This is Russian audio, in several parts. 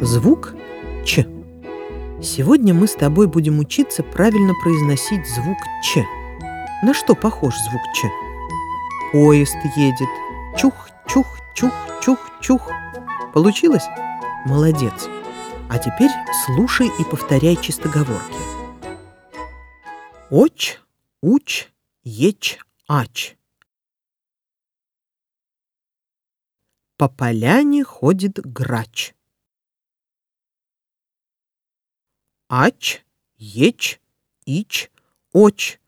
Звук Ч. Сегодня мы с тобой будем учиться правильно произносить звук Ч. На что похож звук Ч? Поезд едет. Чух, чух, чух, чух, чух. Получилось? Молодец. А теперь слушай и повторяй чистоговорки. Оч, уч, еч, ач. По поляне ходит грач. Ач, еч, ич, оч.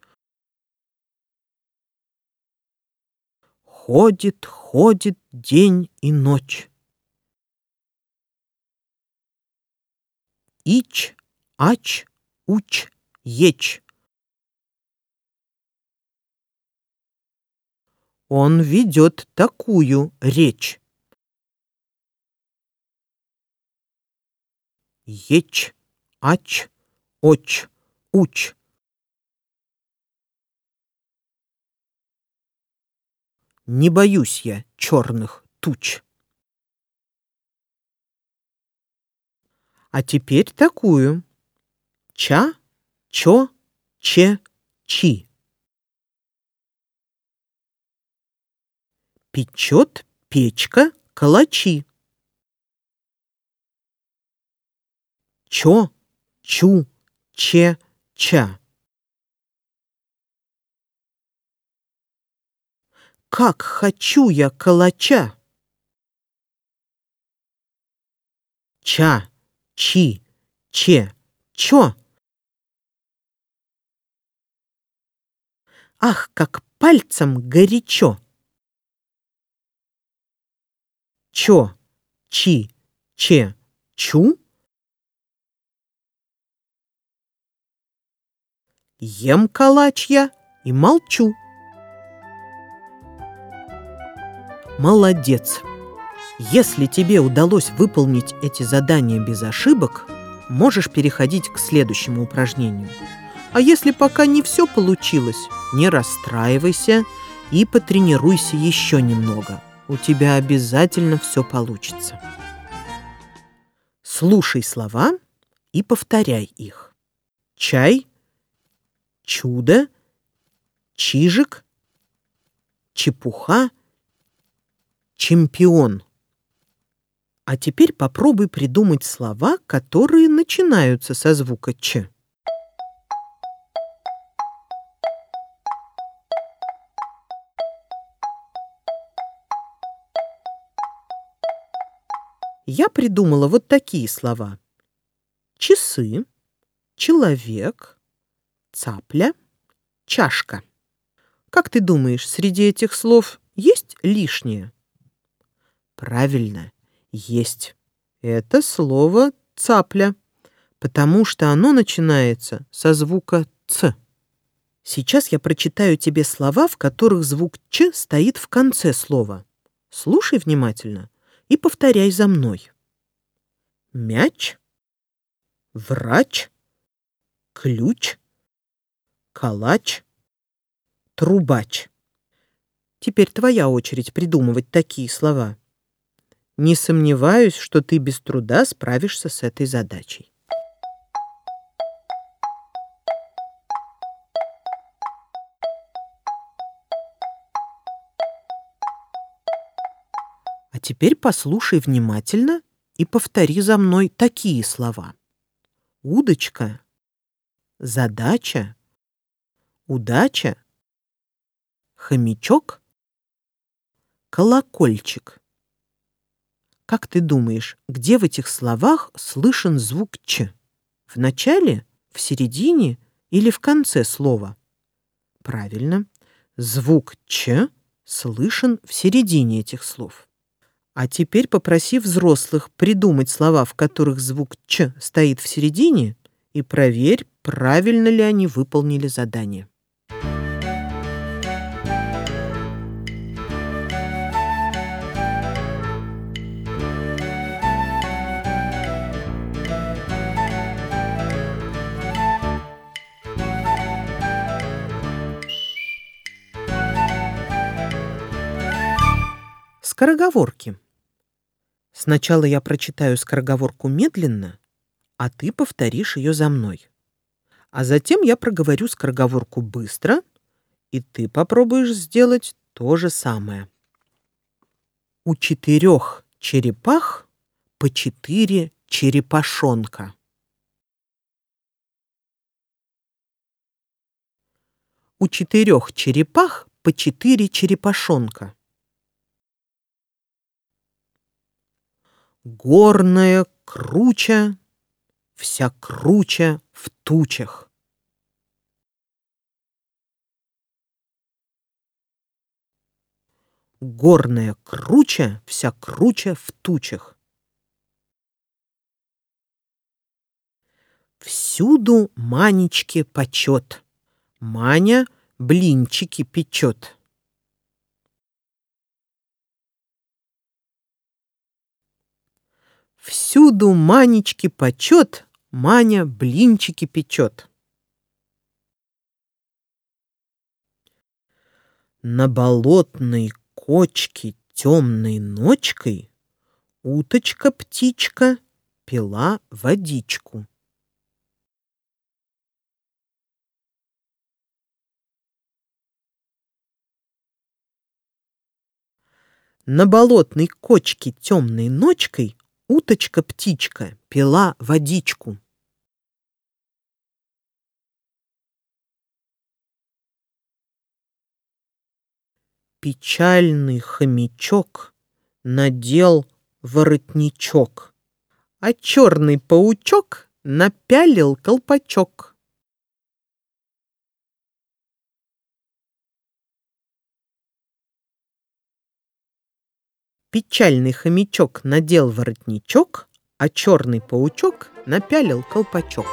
Ходит, ходит день и ночь. Ич, ач, уч, еч. Он ведет такую речь. Еч, ач, оч, уч. Не боюсь я черных туч. А теперь такую. Ча, чо, че, чи. Печет печка калачи. Чо, чу, че, ча. Как хочу я калача! Ча, чи, че, чо. Ах, как пальцем горячо! Чо, чи, че, чу. Ем калач я и молчу. Молодец! Если тебе удалось выполнить эти задания без ошибок, можешь переходить к следующему упражнению. А если пока не все получилось, не расстраивайся и потренируйся еще немного. У тебя обязательно все получится. Слушай слова и повторяй их. Чай, чудо, чижик, чепуха, чемпион. А теперь попробуй придумать слова, которые начинаются со звука Ч. Я придумала вот такие слова. Часы, человек, цапля, чашка. Как ты думаешь, среди этих слов есть лишнее? Правильно, есть. Это слово цапля, потому что оно начинается со звука ц. Сейчас я прочитаю тебе слова, в которых звук ч стоит в конце слова. Слушай внимательно и повторяй за мной. Мяч, врач, ключ, калач, трубач. Теперь твоя очередь придумывать такие слова. Не сомневаюсь, что ты без труда справишься с этой задачей. А теперь послушай внимательно и повтори за мной такие слова. Удочка, задача, удача, хомячок, колокольчик. Как ты думаешь, где в этих словах слышен звук «ч»? В начале, в середине или в конце слова? Правильно, звук «ч» слышен в середине этих слов. А теперь попроси взрослых придумать слова, в которых звук «ч» стоит в середине, и проверь, правильно ли они выполнили задание. Скороговорки. Сначала я прочитаю скороговорку медленно, а ты повторишь ее за мной. А затем я проговорю скороговорку быстро, и ты попробуешь сделать то же самое. У четырех черепах по четыре черепашонка. У четырех черепах по четыре черепашонка. Горная круча, вся круча в тучах. Горная круча, вся круча в тучах. Всюду Манечке почет. Маня блинчики печет. Всюду Манечке почет, Маня блинчики печет. На болотной кочке темной ночкой Уточка-птичка пила водичку. На болотной кочке темной ночкой уточка-птичка пила водичку. Печальный хомячок надел воротничок, а черный паучок напялил колпачок. Печальный хомячок надел воротничок, а черный паучок напялил колпачок.